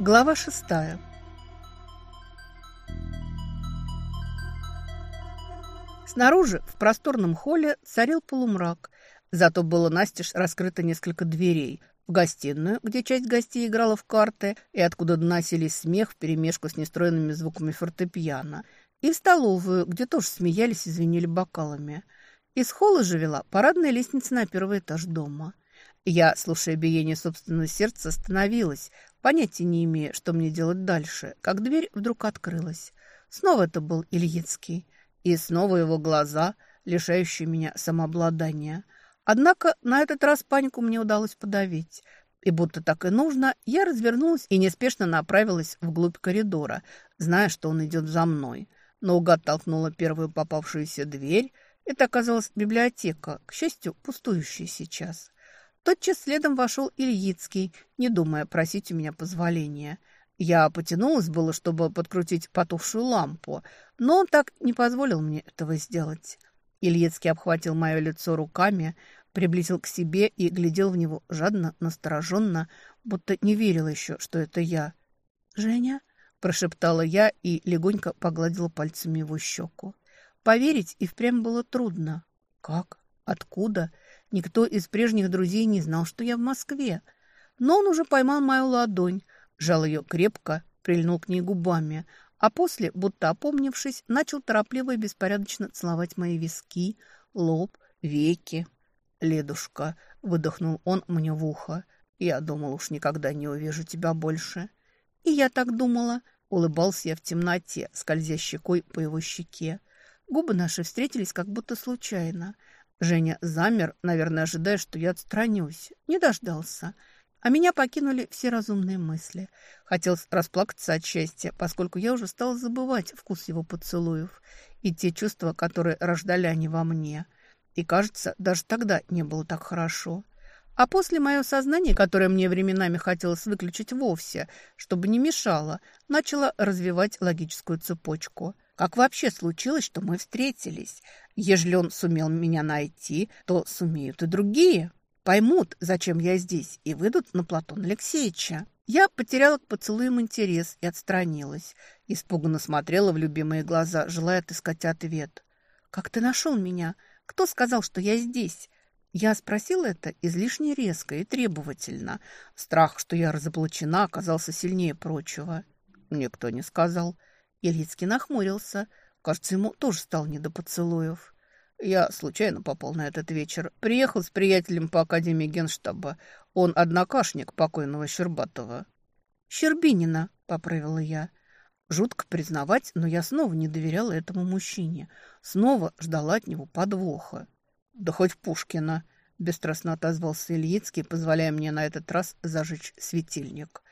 Глава шестая. Снаружи, в просторном холле, царил полумрак. Зато было настежь раскрыто несколько дверей. В гостиную, где часть гостей играла в карты, и откуда доносились смех вперемешку с нестроенными звуками фортепиано. И в столовую, где тоже смеялись и звенели бокалами. Из холла же вела парадная лестница на первый этаж дома. Я, слушая биение собственного сердца, остановилась, понятия не имея, что мне делать дальше, как дверь вдруг открылась. Снова это был Ильицкий. И снова его глаза, лишающие меня самообладания. Однако на этот раз панику мне удалось подавить. И будто так и нужно, я развернулась и неспешно направилась вглубь коридора, зная, что он идет за мной. Но угад толкнула первую попавшуюся дверь. Это оказалась библиотека, к счастью, пустующая сейчас. Тотчас следом вошел Ильицкий, не думая просить у меня позволения. Я потянулась было, чтобы подкрутить потухшую лампу, но он так не позволил мне этого сделать. Ильицкий обхватил мое лицо руками, приблизил к себе и глядел в него жадно, настороженно, будто не верил еще, что это я. «Женя?» – прошептала я и легонько погладила пальцами его щеку. Поверить и впрямь было трудно. «Как? Откуда?» Никто из прежних друзей не знал, что я в Москве. Но он уже поймал мою ладонь, жал ее крепко, прильнул к ней губами, а после, будто опомнившись, начал торопливо и беспорядочно целовать мои виски, лоб, веки. «Ледушка», — выдохнул он мне в ухо, — «я думал, уж никогда не увижу тебя больше». «И я так думала», — улыбался я в темноте, скользя щекой по его щеке. Губы наши встретились как будто случайно — Женя замер, наверное, ожидая, что я отстранюсь. Не дождался. А меня покинули все разумные мысли. Хотелось расплакаться от счастья, поскольку я уже стала забывать вкус его поцелуев и те чувства, которые рождали они во мне. И, кажется, даже тогда не было так хорошо. А после мое сознание, которое мне временами хотелось выключить вовсе, чтобы не мешало, начало развивать логическую цепочку – как вообще случилось, что мы встретились? Ежели он сумел меня найти, то сумеют и другие. Поймут, зачем я здесь, и выйдут на Платона Алексеевича. Я потеряла к поцелуям интерес и отстранилась. Испуганно смотрела в любимые глаза, желая отыскать ответ. «Как ты нашел меня? Кто сказал, что я здесь?» Я спросила это излишне резко и требовательно. Страх, что я разоблачена, оказался сильнее прочего. Никто не сказал. Ильицкий нахмурился. Кажется, ему тоже стал не до поцелуев. Я случайно попал на этот вечер. Приехал с приятелем по Академии Генштаба. Он однокашник покойного Щербатова. «Щербинина», — поправила я. Жутко признавать, но я снова не доверяла этому мужчине. Снова ждала от него подвоха. «Да хоть Пушкина», — бесстрастно отозвался Ильицкий, позволяя мне на этот раз зажечь светильник.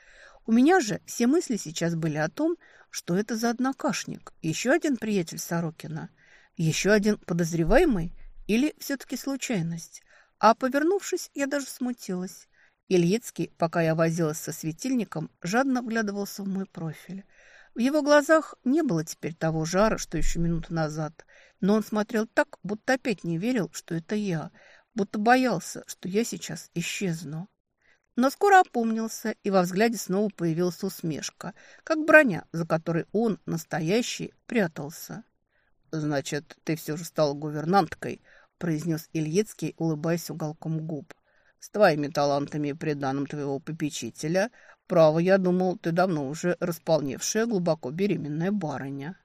У меня же все мысли сейчас были о том, что это за однокашник? Еще один приятель Сорокина? Еще один подозреваемый? Или все-таки случайность? А повернувшись, я даже смутилась. Ильицкий, пока я возилась со светильником, жадно вглядывался в мой профиль. В его глазах не было теперь того жара, что еще минуту назад, но он смотрел так, будто опять не верил, что это я, будто боялся, что я сейчас исчезну. Но скоро опомнился, и во взгляде снова появилась усмешка, как броня, за которой он, настоящий, прятался. «Значит, ты все же стала гувернанткой», – произнес Ильицкий, улыбаясь уголком губ. «С твоими талантами и приданым твоего попечителя, право, я думал, ты давно уже располневшая, глубоко беременная барыня».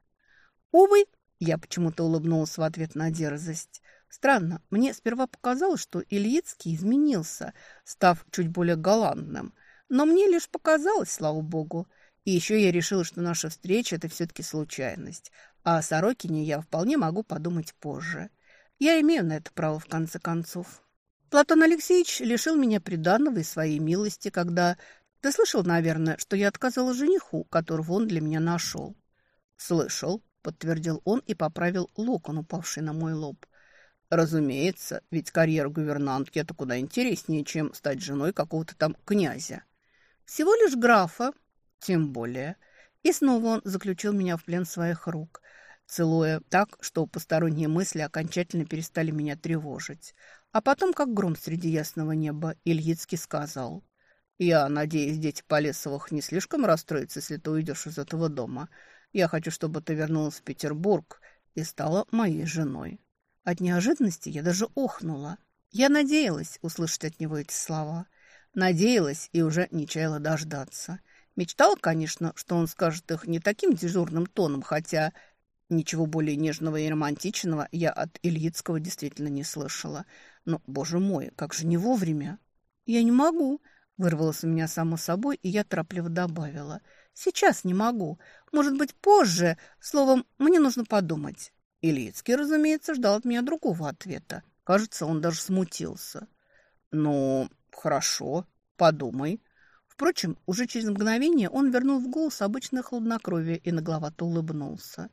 «Увы», – я почему-то улыбнулась в ответ на дерзость, Странно, мне сперва показалось, что Ильицкий изменился, став чуть более галантным. Но мне лишь показалось, слава богу. И еще я решила, что наша встреча – это все-таки случайность. А о Сорокине я вполне могу подумать позже. Я имею на это право, в конце концов. Платон Алексеевич лишил меня приданного и своей милости, когда... Ты слышал, наверное, что я отказала жениху, которого он для меня нашел? «Слышал», – подтвердил он и поправил локон, упавший на мой лоб. Разумеется, ведь карьера гувернантки – это куда интереснее, чем стать женой какого-то там князя. Всего лишь графа, тем более. И снова он заключил меня в плен своих рук, целуя так, что посторонние мысли окончательно перестали меня тревожить. А потом, как гром среди ясного неба, Ильицкий сказал, Я надеюсь, дети Полесовых не слишком расстроятся, если ты уйдешь из этого дома. Я хочу, чтобы ты вернулась в Петербург и стала моей женой». От неожиданности я даже охнула. Я надеялась услышать от него эти слова. Надеялась и уже не чаяла дождаться. Мечтала, конечно, что он скажет их не таким дежурным тоном, хотя ничего более нежного и романтичного я от Ильицкого действительно не слышала. Но, боже мой, как же не вовремя. «Я не могу», — вырвалось у меня само собой, и я торопливо добавила. «Сейчас не могу. Может быть, позже. Словом, мне нужно подумать». Ильицкий, разумеется, ждал от меня другого ответа. Кажется, он даже смутился. «Ну, хорошо, подумай». Впрочем, уже через мгновение он вернул в голос обычное хладнокровие и нагловато улыбнулся.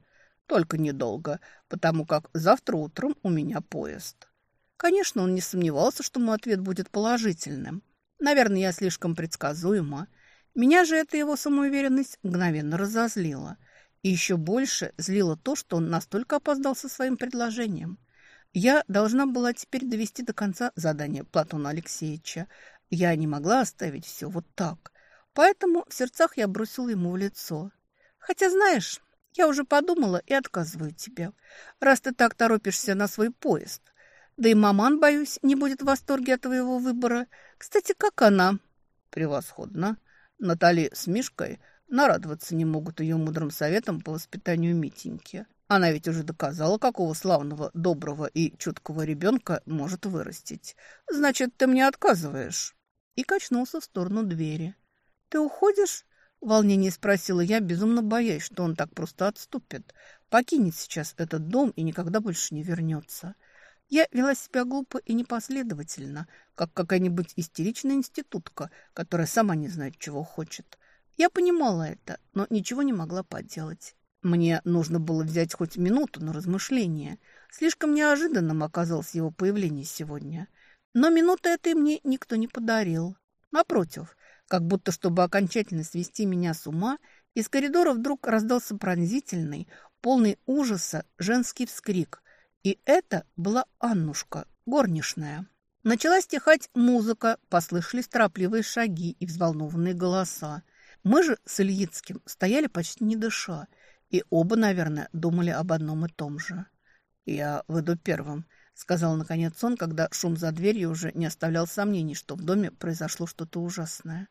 «Только недолго, потому как завтра утром у меня поезд». Конечно, он не сомневался, что мой ответ будет положительным. Наверное, я слишком предсказуема. Меня же эта его самоуверенность мгновенно разозлила. И еще больше злило то, что он настолько опоздал со своим предложением. Я должна была теперь довести до конца задание Платона Алексеевича. Я не могла оставить все вот так. Поэтому в сердцах я бросила ему в лицо. Хотя, знаешь, я уже подумала и отказываю тебе, раз ты так торопишься на свой поезд. Да и маман, боюсь, не будет в восторге от твоего выбора. Кстати, как она? Превосходно. Натали с Мишкой нарадоваться не могут ее мудрым советом по воспитанию Митеньки. Она ведь уже доказала, какого славного, доброго и чуткого ребенка может вырастить. Значит, ты мне отказываешь?» И качнулся в сторону двери. «Ты уходишь?» — в спросила я, безумно боясь, что он так просто отступит. Покинет сейчас этот дом и никогда больше не вернется. Я вела себя глупо и непоследовательно, как какая-нибудь истеричная институтка, которая сама не знает, чего хочет. Я понимала это, но ничего не могла поделать. Мне нужно было взять хоть минуту на размышление. Слишком неожиданным оказалось его появление сегодня. Но минуты этой мне никто не подарил. Напротив, как будто чтобы окончательно свести меня с ума, из коридора вдруг раздался пронзительный, полный ужаса женский вскрик. И это была Аннушка, горничная. Начала стихать музыка, послышались торопливые шаги и взволнованные голоса. Мы же с Ильицким стояли почти не дыша, и оба, наверное, думали об одном и том же. «Я выйду первым», — сказал наконец он, когда шум за дверью уже не оставлял сомнений, что в доме произошло что-то ужасное.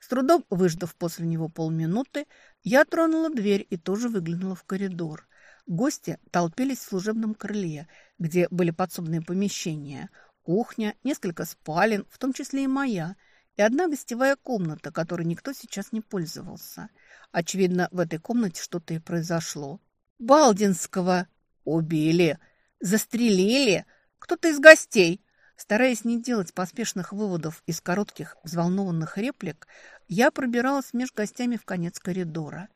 С трудом выждав после него полминуты, я тронула дверь и тоже выглянула в коридор. Гости толпились в служебном крыле, где были подсобные помещения, кухня, несколько спален, в том числе и моя, и одна гостевая комната, которой никто сейчас не пользовался. Очевидно, в этой комнате что-то и произошло. «Балдинского убили! Застрелили! Кто-то из гостей!» Стараясь не делать поспешных выводов из коротких взволнованных реплик, я пробиралась между гостями в конец коридора.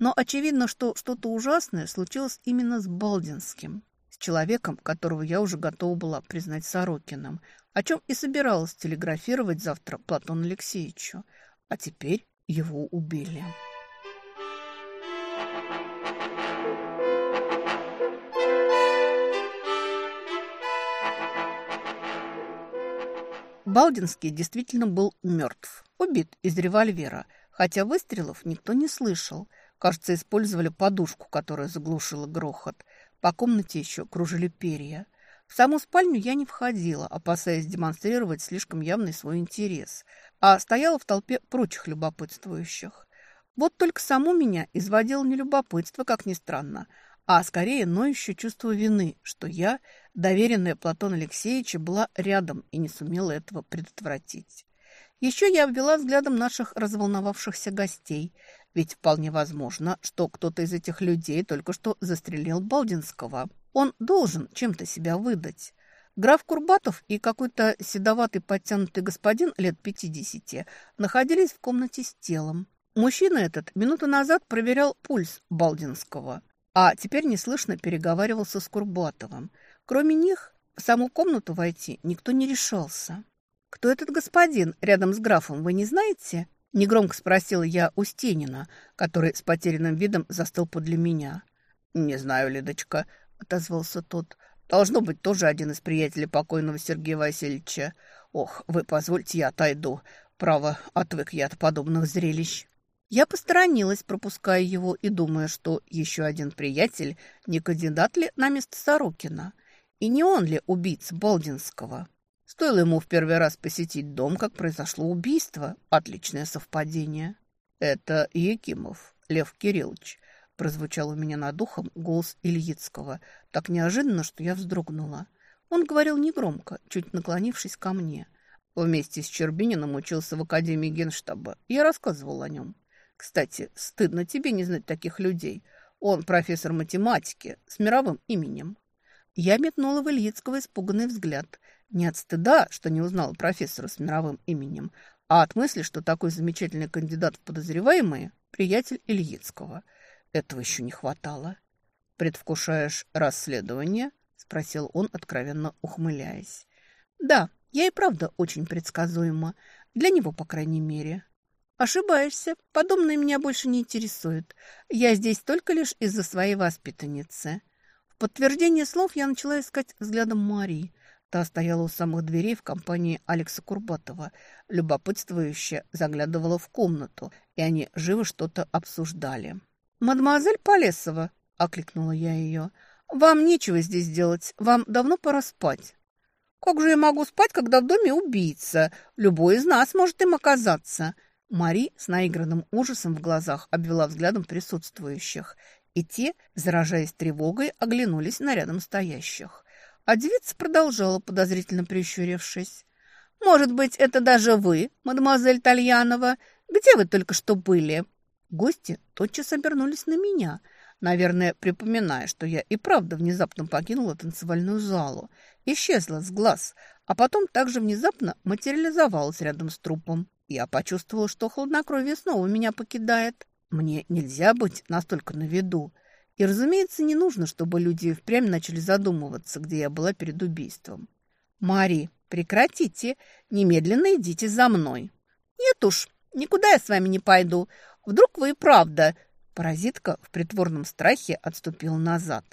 Но очевидно, что что-то ужасное случилось именно с Балдинским, с человеком, которого я уже готова была признать Сорокиным, о чем и собиралась телеграфировать завтра Платону Алексеевичу. А теперь его убили. Балдинский действительно был мертв, убит из револьвера, хотя выстрелов никто не слышал. Кажется, использовали подушку, которая заглушила грохот. По комнате еще кружили перья. В саму спальню я не входила, опасаясь демонстрировать слишком явный свой интерес, а стояла в толпе прочих любопытствующих. Вот только саму меня изводило не любопытство, как ни странно, а скорее ноющее чувство вины, что я, доверенная Платона Алексеевича, была рядом и не сумела этого предотвратить. Еще я обвела взглядом наших разволновавшихся гостей, ведь вполне возможно, что кто-то из этих людей только что застрелил Балдинского. Он должен чем-то себя выдать. Граф Курбатов и какой-то седоватый подтянутый господин лет пятидесяти находились в комнате с телом. Мужчина этот минуту назад проверял пульс Балдинского, а теперь неслышно переговаривался с Курбатовым. Кроме них в саму комнату войти никто не решался. «Кто этот господин рядом с графом, вы не знаете?» Негромко спросила я у Стенина, который с потерянным видом застыл подле меня. «Не знаю, Лидочка», — отозвался тот. «Должно быть тоже один из приятелей покойного Сергея Васильевича. Ох, вы позвольте, я отойду. Право, отвык я от подобных зрелищ. Я посторонилась, пропуская его и думая, что еще один приятель не кандидат ли на место Сорокина. И не он ли убийца Болдинского? Стоило ему в первый раз посетить дом, как произошло убийство. Отличное совпадение. Это Якимов, Лев Кириллович. Прозвучал у меня над ухом голос Ильицкого. Так неожиданно, что я вздрогнула. Он говорил негромко, чуть наклонившись ко мне. Вместе с Чербининым учился в Академии Генштаба. Я рассказывал о нем. Кстати, стыдно тебе не знать таких людей. Он профессор математики с мировым именем. Я метнула в Ильицкого испуганный взгляд. Не от стыда, что не узнала профессора с мировым именем, а от мысли, что такой замечательный кандидат в подозреваемые – приятель Ильицкого. Этого еще не хватало. «Предвкушаешь расследование?» – спросил он, откровенно ухмыляясь. «Да, я и правда очень предсказуема. Для него, по крайней мере». «Ошибаешься. Подобное меня больше не интересует. Я здесь только лишь из-за своей воспитанницы». В подтверждение слов я начала искать взглядом Марии. Та стояла у самых дверей в компании Алекса Курбатова. Любопытствующе заглядывала в комнату, и они живо что-то обсуждали. «Мадемуазель Полесова», — окликнула я ее, — «вам нечего здесь делать. Вам давно пора спать». «Как же я могу спать, когда в доме убийца? Любой из нас может им оказаться». Мари с наигранным ужасом в глазах обвела взглядом присутствующих, и те, заражаясь тревогой, оглянулись на рядом стоящих. А девица продолжала, подозрительно прищурившись. «Может быть, это даже вы, мадемуазель Тальянова? Где вы только что были?» Гости тотчас обернулись на меня, наверное, припоминая, что я и правда внезапно покинула танцевальную залу, исчезла с глаз, а потом также внезапно материализовалась рядом с трупом. Я почувствовала, что хладнокровие снова меня покидает. Мне нельзя быть настолько на виду. И, разумеется, не нужно, чтобы люди впрямь начали задумываться, где я была перед убийством. «Мари, прекратите! Немедленно идите за мной!» «Нет уж, никуда я с вами не пойду. Вдруг вы и правда...» Паразитка в притворном страхе отступила назад.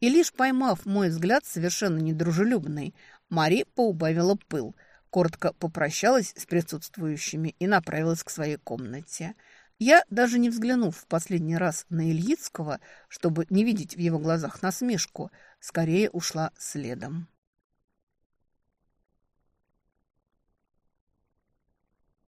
И лишь поймав мой взгляд совершенно недружелюбный, Мари поубавила пыл – коротко попрощалась с присутствующими и направилась к своей комнате. Я, даже не взглянув в последний раз на Ильицкого, чтобы не видеть в его глазах насмешку, скорее ушла следом.